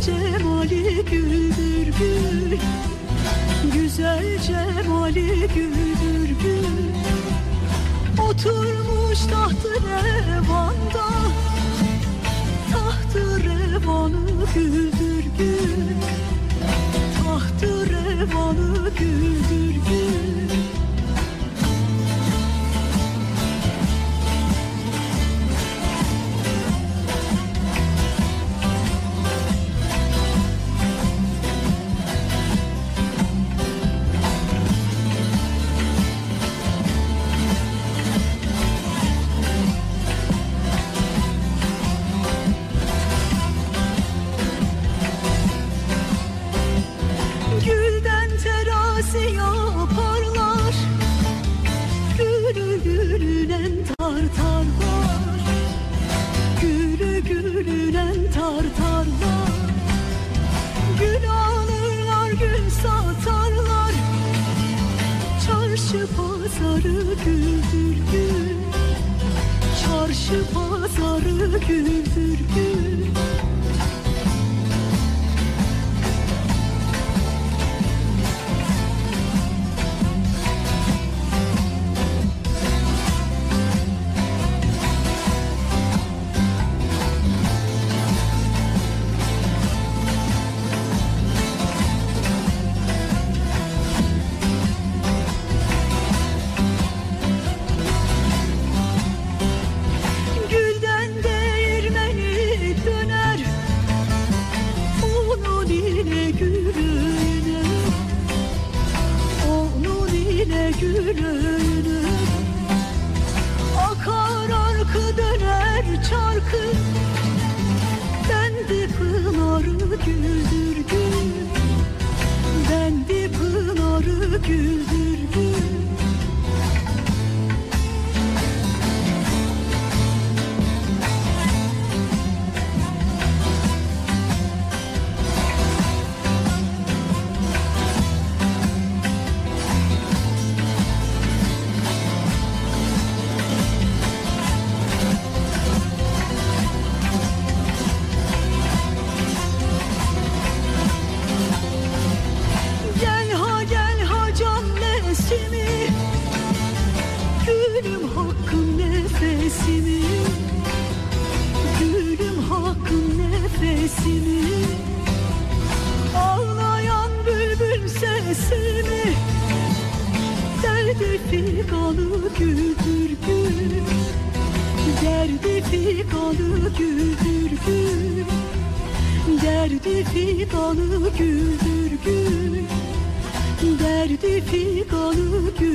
cemali güldür gül. Güzel cemali güldür gül. Oturmuş tahtı revanda. Tahtı revanı güldür Gülü gülünen tartarlar Gülü gülünen tartarlar Gül alırlar gül satarlar. Çarşı pazarı güldür gül. Çarşı pazarı güldür gül gülüne Akar arkı döner çarkı Bendi pınarı güldür gül Bendi pınarı güldür nefesimi Ağlayan bülbül sesimi Derdi figanı güldür gül Derdi figanı güldür gül Derdi figanı güldür gül Derdi figanı güldür gül